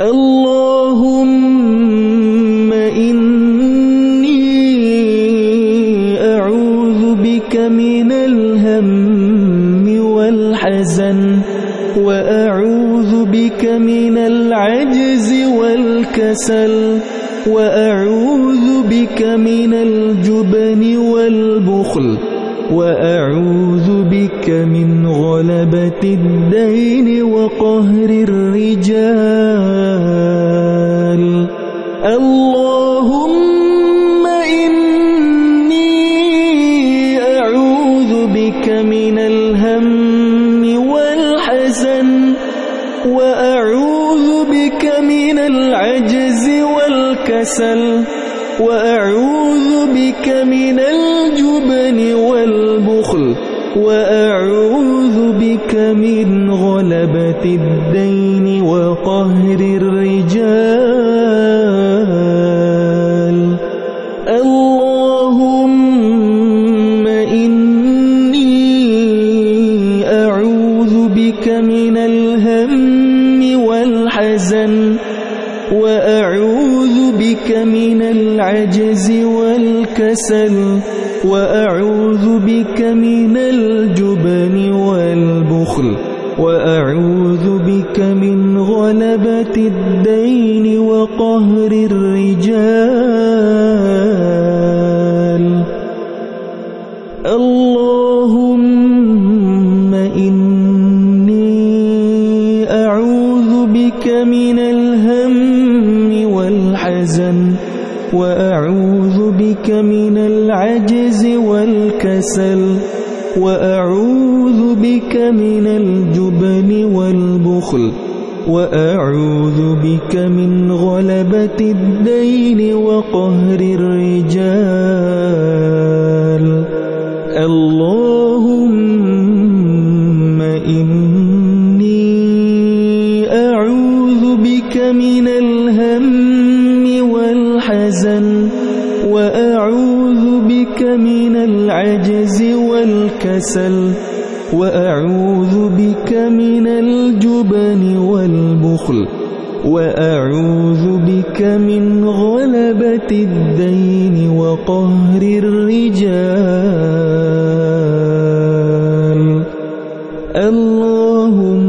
اللهم إني أعوذ بك من الهم والحزن وأعوذ بك من العجز والكسل الهم والحزن وأعوذ بك من العجز والكسل وأعوذ بك من الجبن والبخل وأعوذ بك من غلبة الدين وقهر الرجال. اللهم من الهم والحزن وأعوذ بك من العجز والكسل وأعوذ بك من الجبن والبخل وأعوذ بك من غلبة الدين وقهر الرجال. اللهم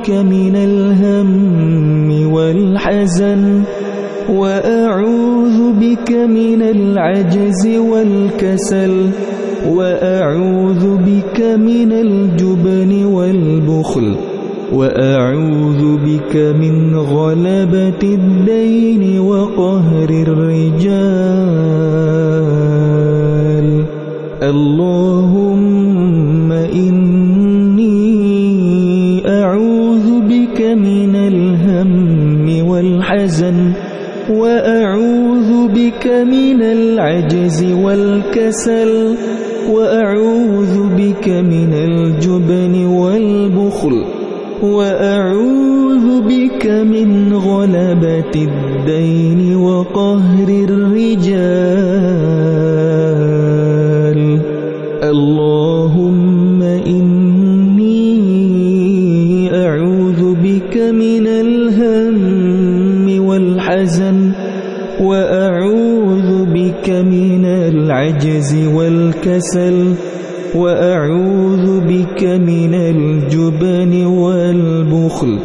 أعوذ بك من الهم والحزن وأعوذ بك من العجز والكسل وأعوذ بك من الجبن والبخل وأعوذ بك من غلبة الدين وقهر الرجال. اللهم إني والحزن وأعوذ بك من العجز والكسل وأعوذ بك من الجبن والبخل وأعوذ بك من غلبة الدين وقهر الرجال. وأعوذ بك من العجز والكسل وأعوذ بك من الجبن والبخل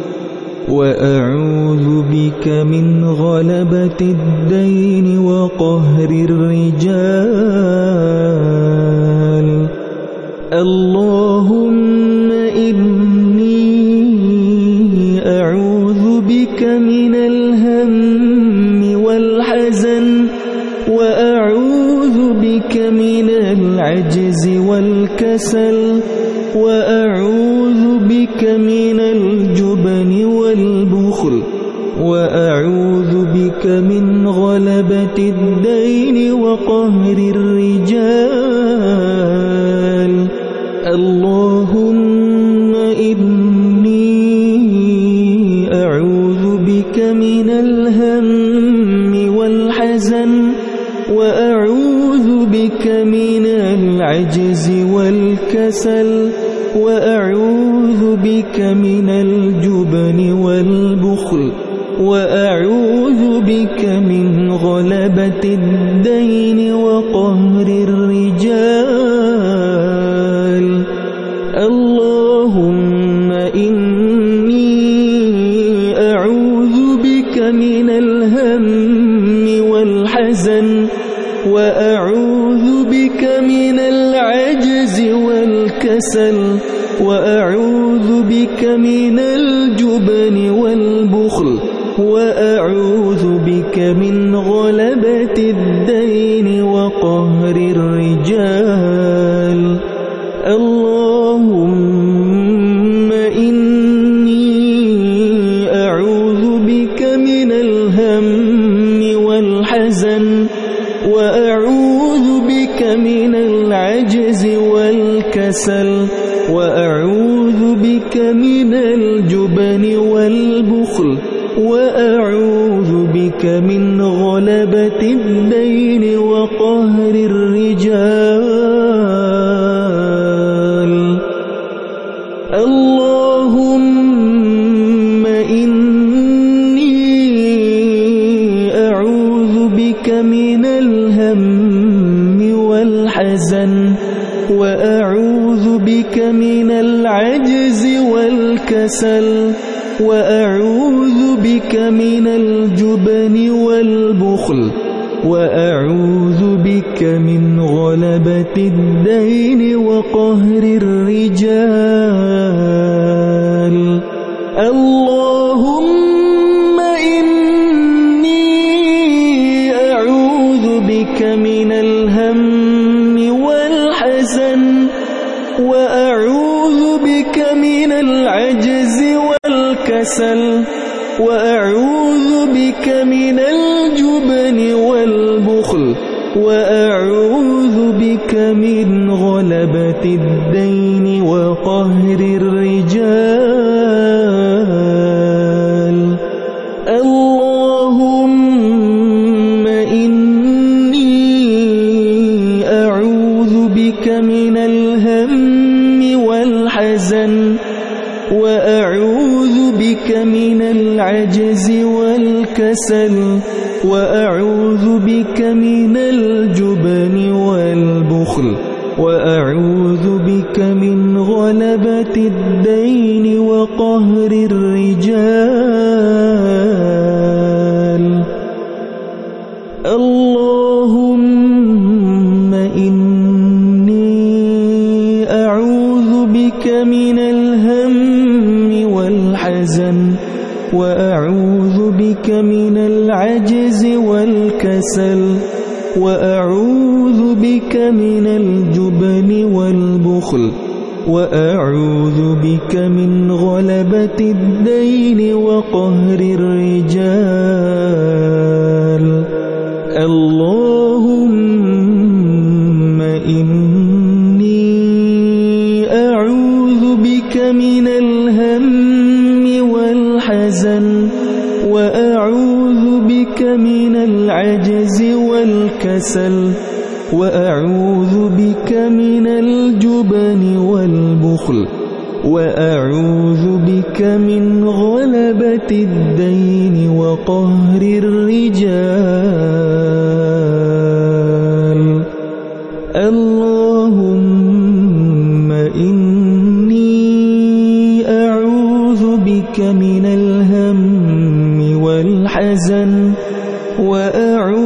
وأعوذ بك من غلبة الدين وقهر الرجال. اللهم العجز والكسل وأعوذ بك من الجبن والبخل وأعوذ بك من غلبة الدين وقهر الرجال. اللهم إني أعوذ بك من الهم والحزن وأعوذ بك من العجز والكسل وأعوذ بك من الجبن والبخل وأعوذ بك من غلبة الدين وقهر الرجال. اللهم إني والكسل وأعوذ بك من الجبن والبخل وأعوذ بك من غلبة الدين وقهر الرجال والكسل وأعوذ بك من الجبن والبخل وأعوذ بك من غلبة الدين وقهر الرجال. والكسل وأعوذ بك من الجبن والبخل وأعوذ بك من غلبة الدين وقهر الرجال. اللهم العجز والكسل وأعوذ بك من الجبن والبخل وأعوذ بك من غلبة الدين وقهر الرجال. وأعوذ بك من العجز والكسل وأعوذ بك من الجبن والبخل وأعوذ بك من غلبة الدين وقهر الرجال. والكسل وأعوذ بك من الجبن والبخل وأعوذ بك من غلبة الدين وقهر الرجال. اللهم والكسل وأعوذ بك من الجبن والبخل وأعوذ بك من غلبة الدين وقهر الرجال. اللهم إني أعوذ بك من الهم والحزن وأعوذ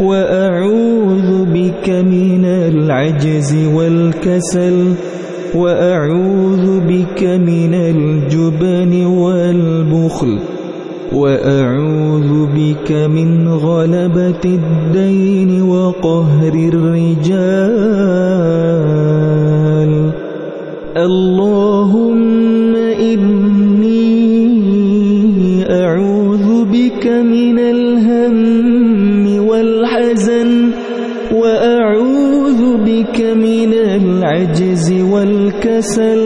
وأعوذ بك من العجز والكسل وأعوذ بك من الجبن والبخل وأعوذ بك من غلبة الدين وقهر الرجال. اللهم إني والكسل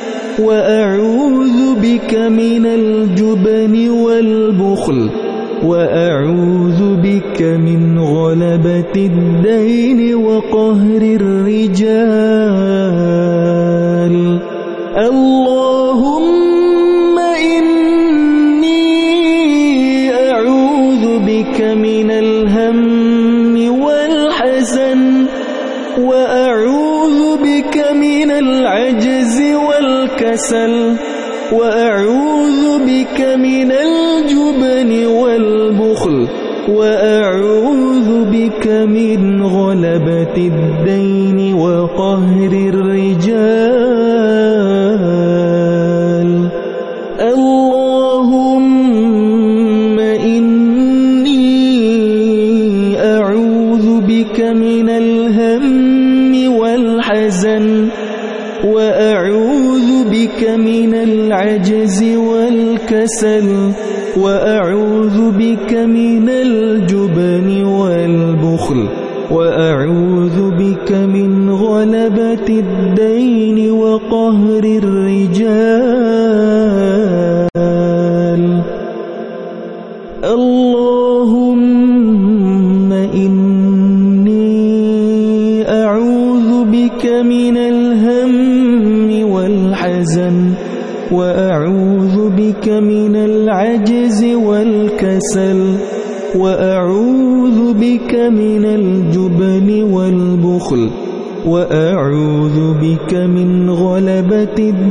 وأعوذ بك من الجبن والبخل وأعوذ بك من غلبة الدين وقهر الرجال. والكسل وأعوذ بك من الجبن والبخل وأعوذ بك من غلبة الدين وقهر الرجال بك من العجز والكسل وأعوذ بك من الجبن والبخل وأعوذ بك من غلبة الدين وقهر الرجال. وأعوذ بك من غلبة الدين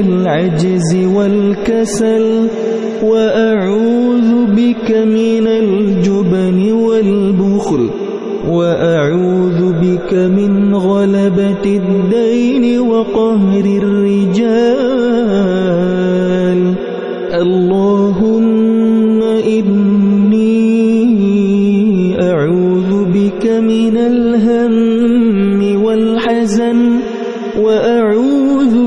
العجز والكسل وأعوذ بك من الجبن والبخل وأعوذ بك من غلبة الدين وقهر الرجال. اللهم إني أعوذ بك من الهم والحزن وأعوذ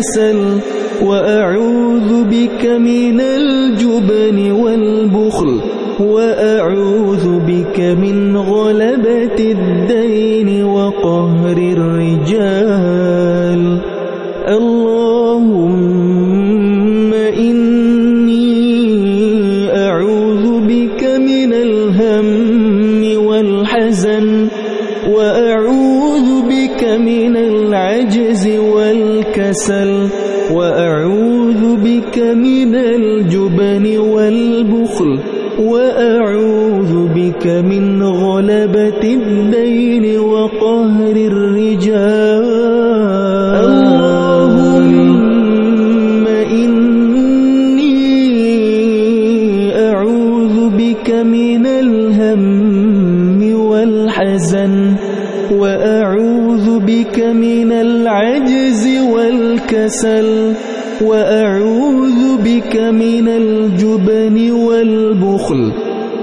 والكسل وأعوذ بك من الجبن والبخل وأعوذ بك من غلبة الدين وقهر الرجال. والكسل وأعوذ بك من الجبن والبخل وأعوذ بك من غلبة والكسل وأعوذ بك من الجبن والبخل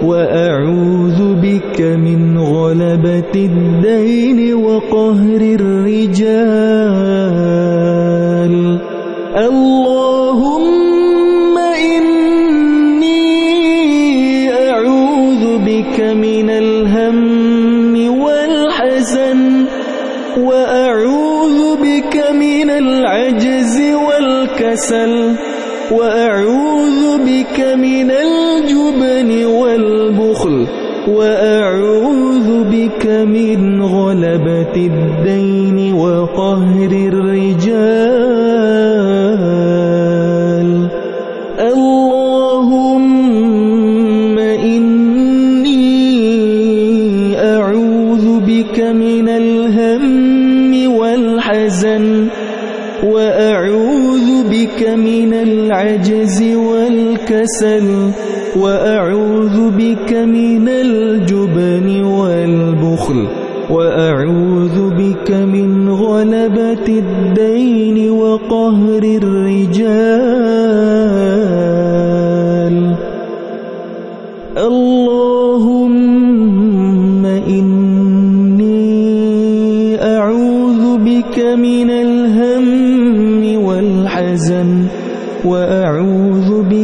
وأعوذ بك من غلبة الدين وقهر الرجال. اللهم إني أعوذ بك من الهم والحزن وأعوذ العجز والكسل وأعوذ بك من الجبن والبخل وأعوذ بك من غلبة الدين وقهر الرجال. وأعوذ بك من العجز والكسل وأعوذ بك من الجبن والبخل وأعوذ بك من غلبة الدين وقهر الرجال.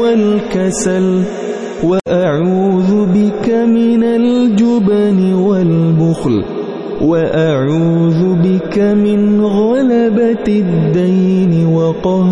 والكسل وأعوذ بك من الجبن والبخل وأعوذ بك من غلبة الدين وقهر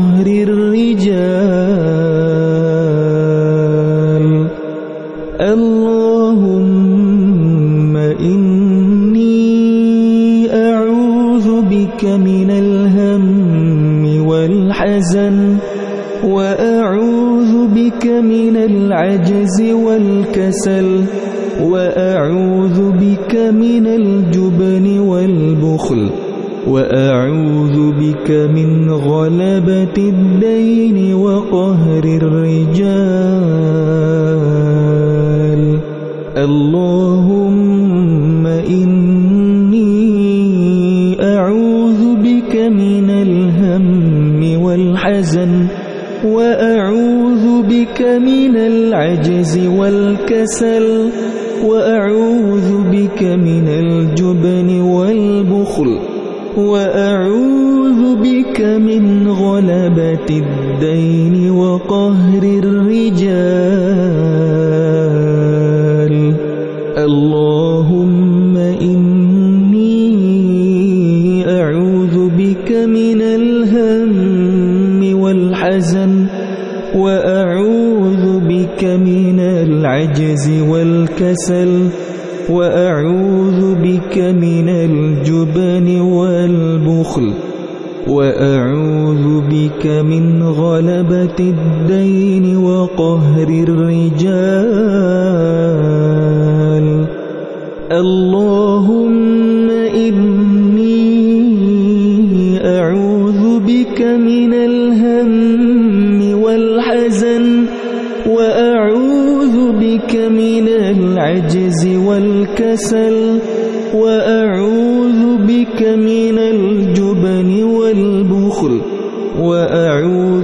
والكسل وقهر الرجال. اللهم إني أعوذ بك من الهم والحزن وأعوذ بك من العجز والكسل وأعوذ بك من الجبن والبخل وأعوذ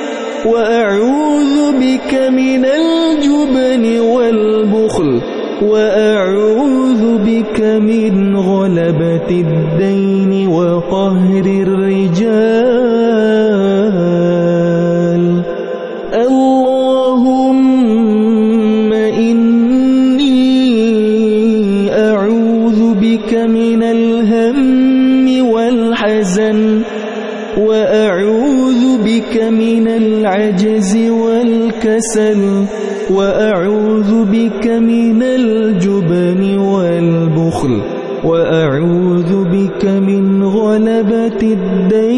وأعوذ بك من الجبن والبخل وأعوذ بك من غلبة الدين وقهر الرجال. اللهم إني أعوذ بك من الهم والحزن وأعوذ العجز والكسل وأعوذ بك من الجبن والبخل وأعوذ بك من غلبة الدين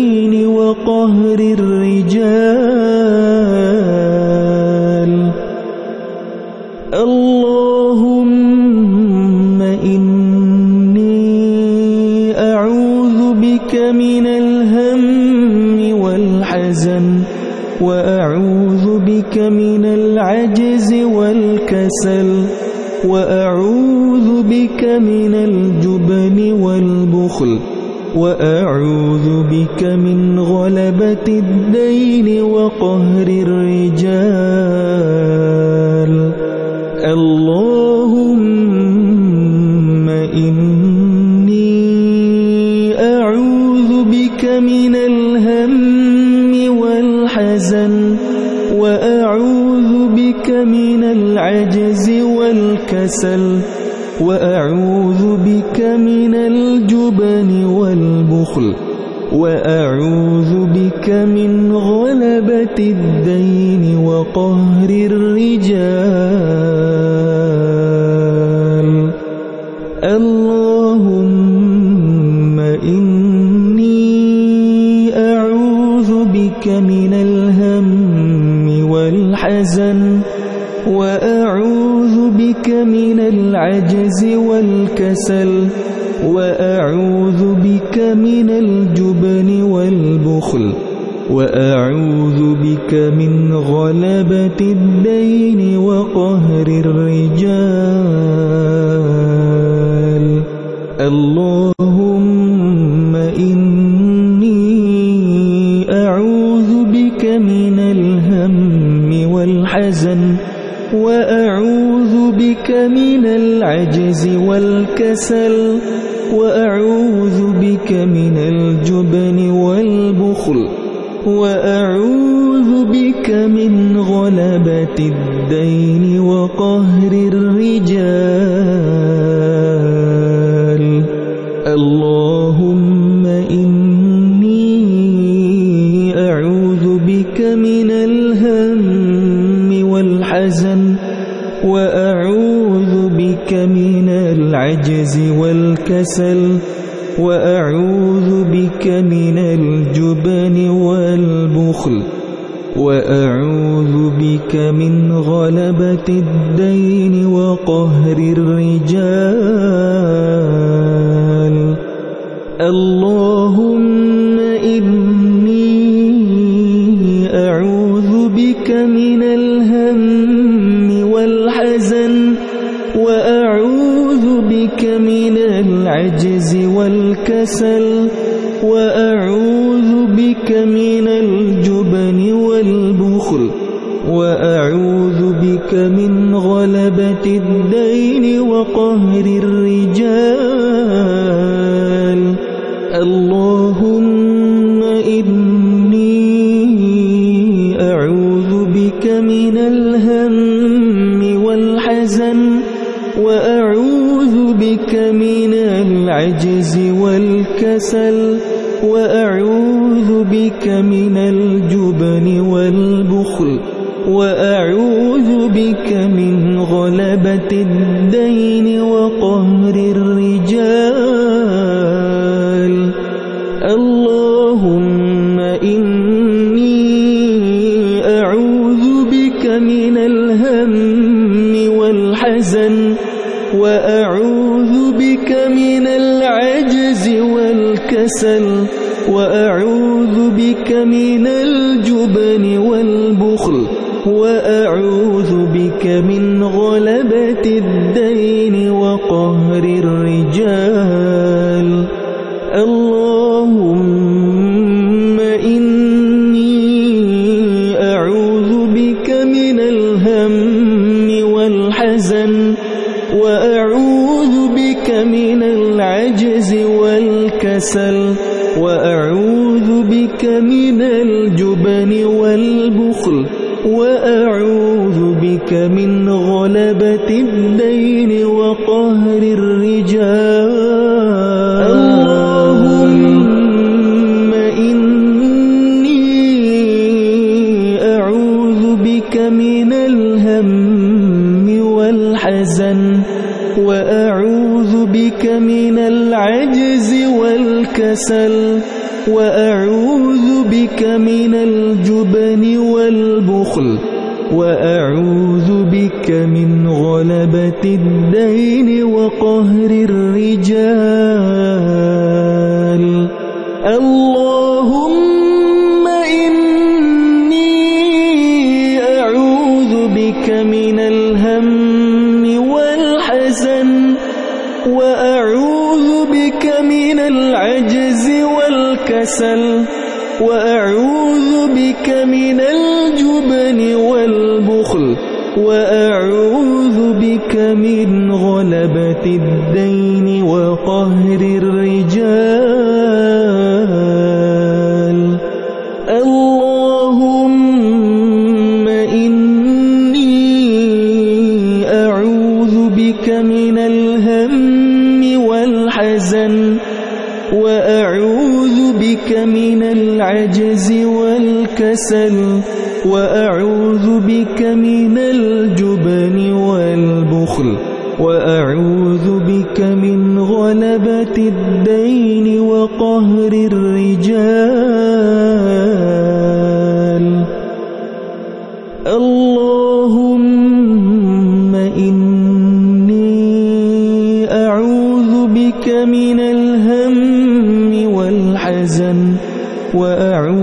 اللهم إني أعوذ بك من الهم والحزن وأعوذ بك من العجز والكسل. والكسل بك من العجز والكسل وأعوذ بك من الجبن والبخل وأعوذ بك من غلبة الدين وقهر الرجال والكسل وأعوذ بك من الجبن والبخل وأعوذ بك من غلبة الدين وقهر الرجال والكسل وأعوذ بك من الجبن والبخل وأعوذ بك من غلبة الدين والكسل وأعوذ بك من الجبن والبخل وأعوذ بك من غلبة الدين وقهر الرجال. اللهم والكسل وأعوذ بك من الجبن والبخل وأعوذ بك من غلبة الدين. والكسل وأعوذ بك من الجبن والبخل وأعوذ بك من غلبة الدين وقهر الرجال. اللهم إني أعوذ بك من الهم والحزن وأعوذ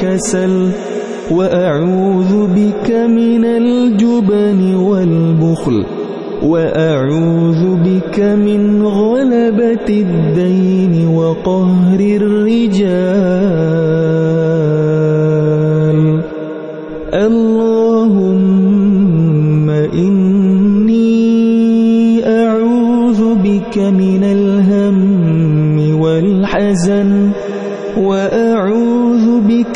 والكسل وأعوذ بك من الجبن والبخل وأعوذ بك من غلبة الدين وقهر الرجال. اللهم إني أعوذ بك من الهم والحزن وأعوذ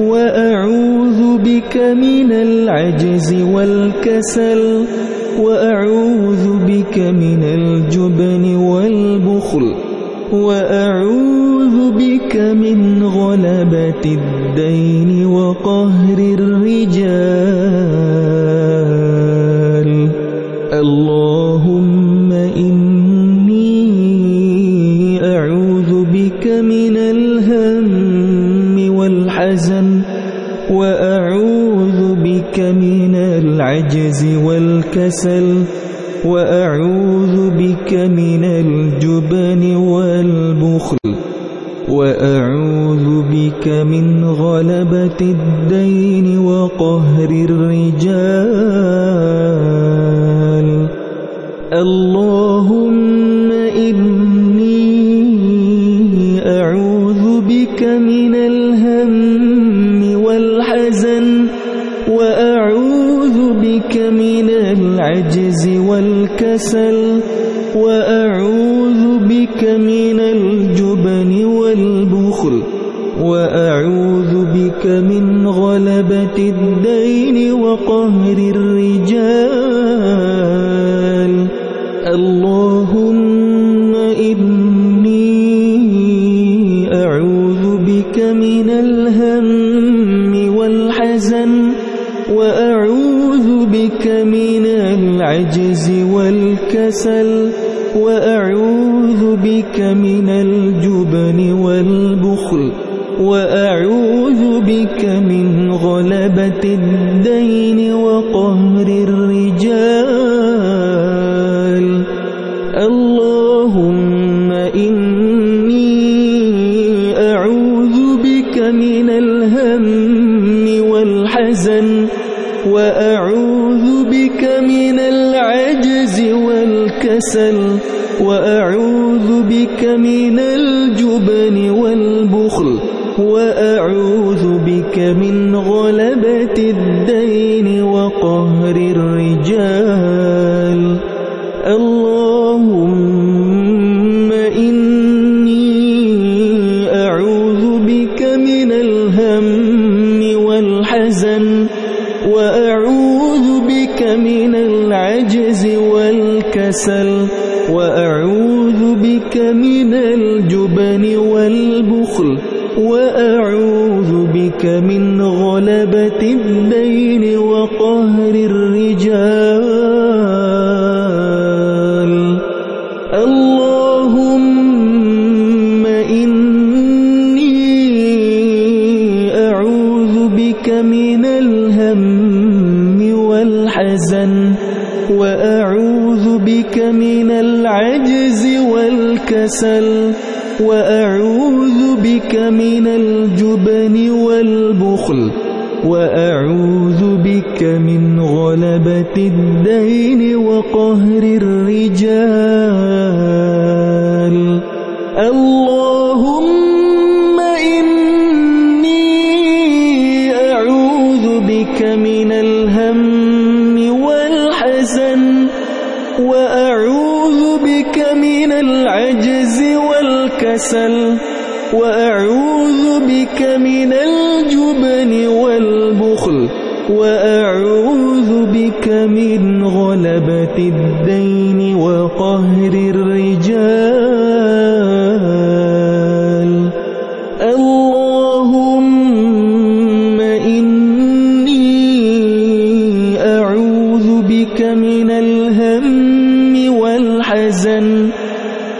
وأعوذ بك من العجز والكسل وأعوذ بك من الجبن والبخل وأعوذ بك من غلبة الدين وقهر الرجال. وأعوذ بك من العجز والكسل وأعوذ بك من الجبن والبخل وأعوذ بك من غلبة الدين وقهر الرجال. اللهم والكسل وأعوذ بك من الجبن والبخل وأعوذ بك من غلبة الدين وقهر الرجال. اللهم إني أعوذ بك من الهم والحزن وأعوذ بك من العجز والكسل وأعوذ بك من الجبن والبخل وأعوذ بك من غلبة الدين وقهر الرجال. والكسل وأعوذ بك من الجبن والبخل وأعوذ بك من غلبة الدين وقهر الرجال.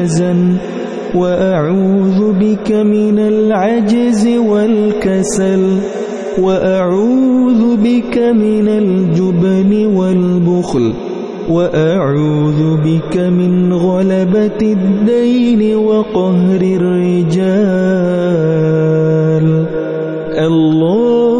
والحزن وأعوذ بك من العجز والكسل وأعوذ بك من الجبن والبخل وأعوذ بك من غلبة الدين وقهر الرجال. اللهم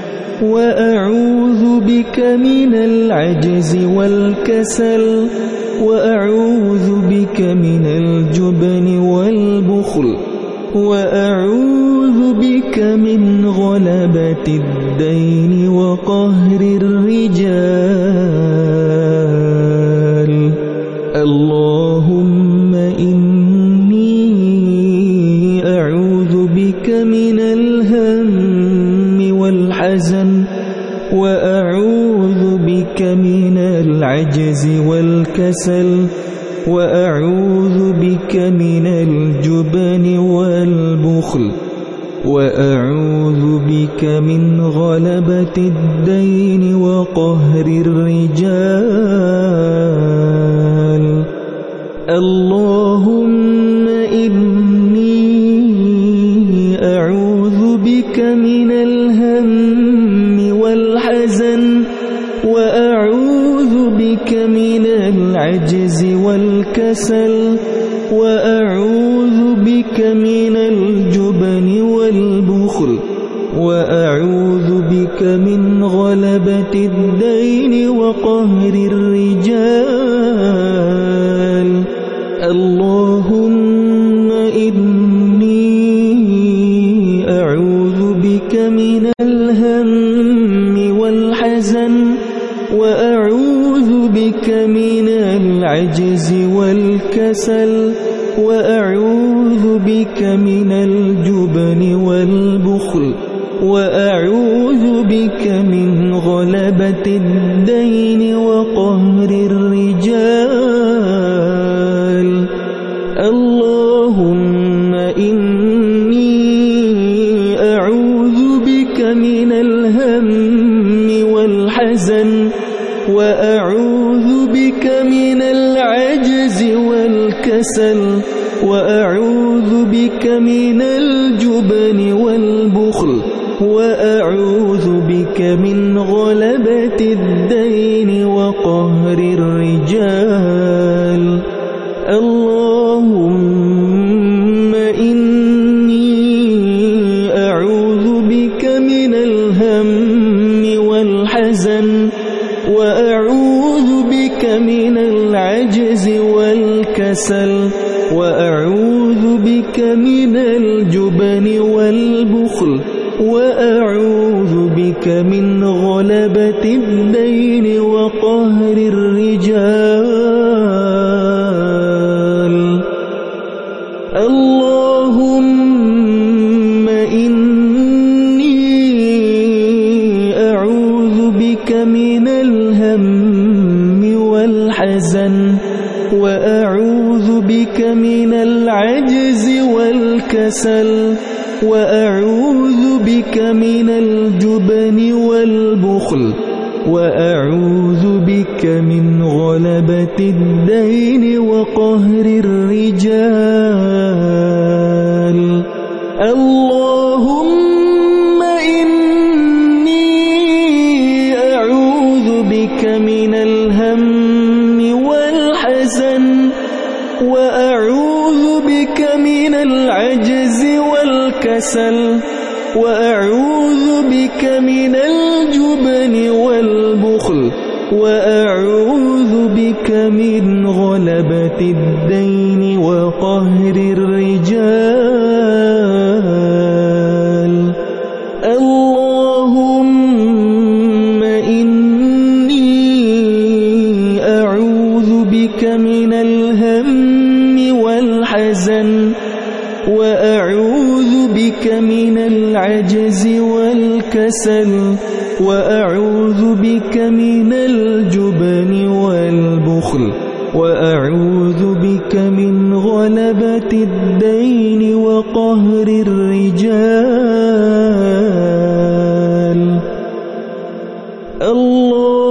وأعوذ بك من العجز والكسل وأعوذ بك من الجبن والبخل وأعوذ بك من غلبة الدين وقهر الرجال. وأعوذ بك من العجز والكسل وأعوذ بك من الجبن والبخل وأعوذ بك من غلبة الدين وقهر الرجال. اللهم العجز والكسل وأعوذ بك من الجبن والبخل وأعوذ بك من غلبة الدين وقهر الرجال. اللهم إني والكسل والكسل وأعوذ بك من الجبن والبخل وأعوذ بك من غلبة الدين وقهر الرجال. اللهم إني أعوذ بك من الهم والحزن وأعوذ العجز والكسل وأعوذ بك من الجبن والبخل وأعوذ بك من غلبة الدين وقهر الرجال. وأعوذ بك من العجز والكسل وأعوذ بك من الجبن والبخل وأعوذ بك من غلبة الدين وقهر الرجال. اللهم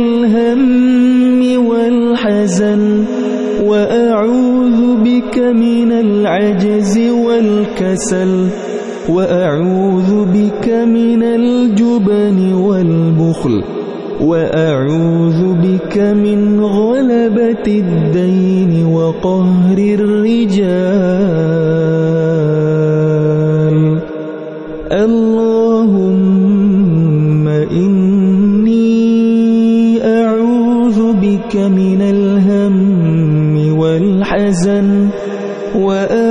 والكسل وأعوذ بك من الجبن والبخل وأعوذ بك من غلبة الدين وقهر الرجال. اللهم إني أعوذ بك من الهم والحزن وأعوذ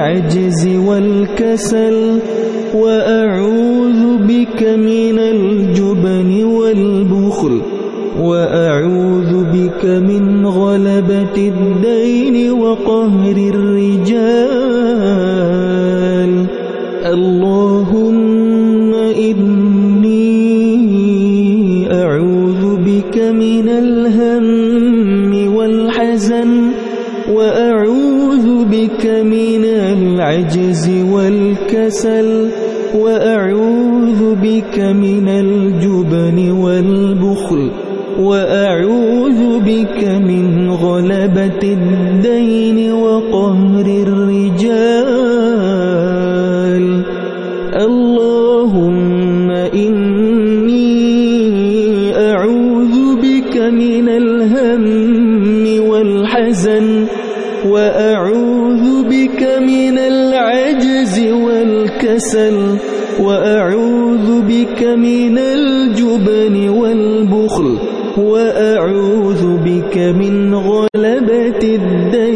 العجز والكسل وأعوذ بك من الجبن والبخل وأعوذ بك من غلبة الدين وقهر الرجال. اللهم إني أعوذ بك من الهم والحزن وأعوذ بك من العجز والكسل وأعوذ بك من الجبن والبخل وأعوذ بك من غلبة الدين وقهر الرجال. اللهم إني أعوذ بك من الهم والحزن وأعوذ والكسل وأعوذ بك من الجبن والبخل وأعوذ بك من غلبة الدين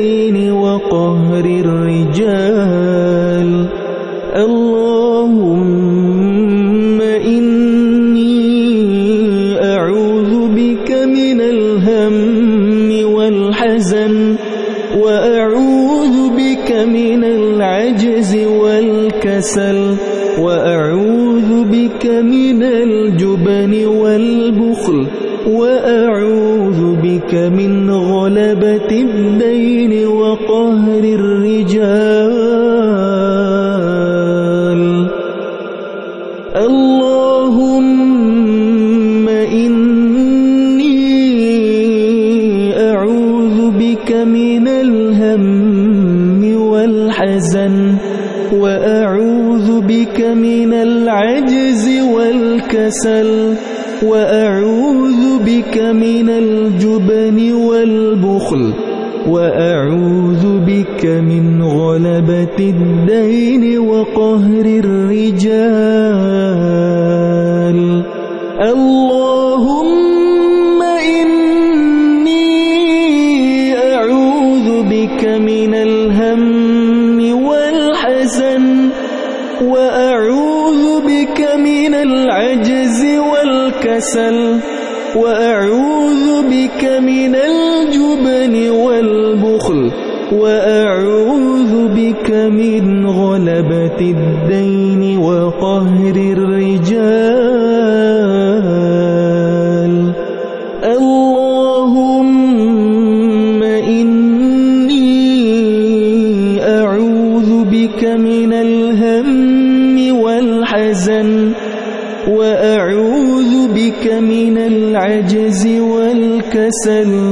والكسل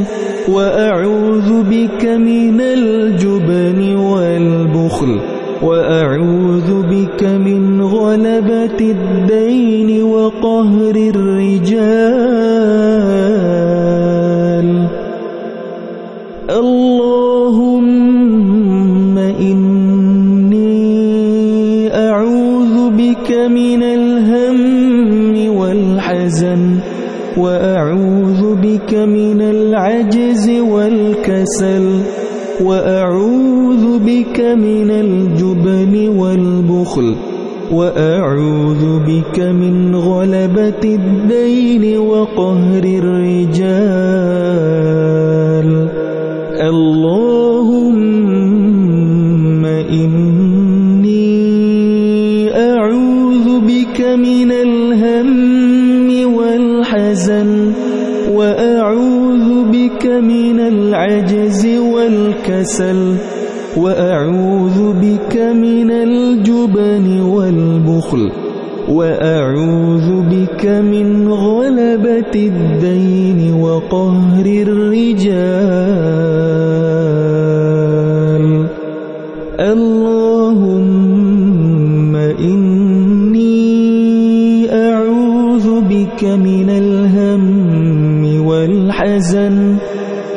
الهم والحزن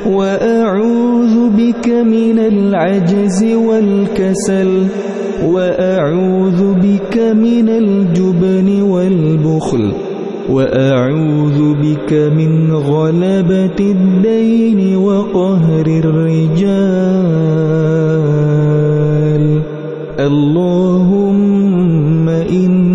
وأعوذ بك من العجز والكسل وأعوذ بك من الجبن والبخل وأعوذ بك من غلبة الدين وقهر الرجال. اللهم إني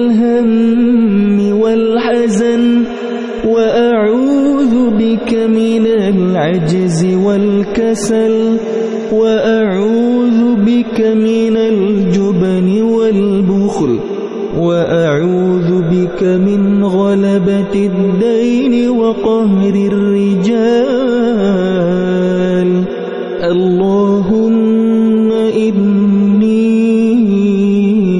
العجز والكسل وأعوذ بك من الجبن والبخل وأعوذ بك من غلبة الدين وقهر الرجال. اللهم إني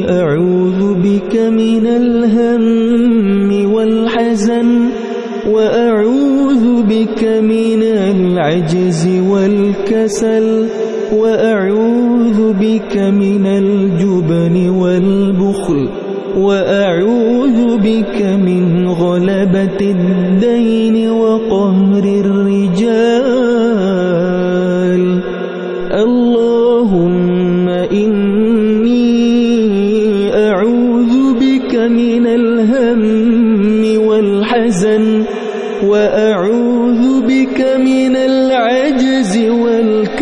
أعوذ بك من الهم العجز والكسل وأعوذ بك من الجبن والبخل وأعوذ بك من غلبة الدين وقهر الرجال. اللهم إني من الهم والحزن وأعوذ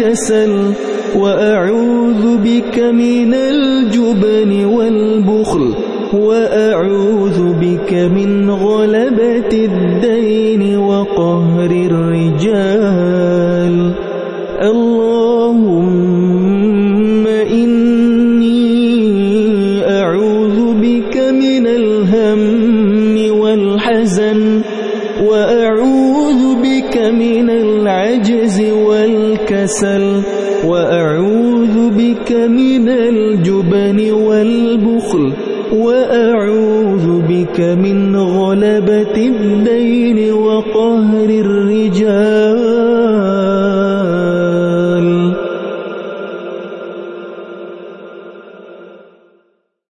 والكسل وأعوذ بك من الجبن والبخل وأعوذ بك من غلبة الدين وقهر الرجال. اللهم إني أعوذ بك من الهم والحزن وأعوذ بك من والكسل وأعوذ بك من الجبن والبخل وأعوذ بك من غلبة الدين وقهر الرجال.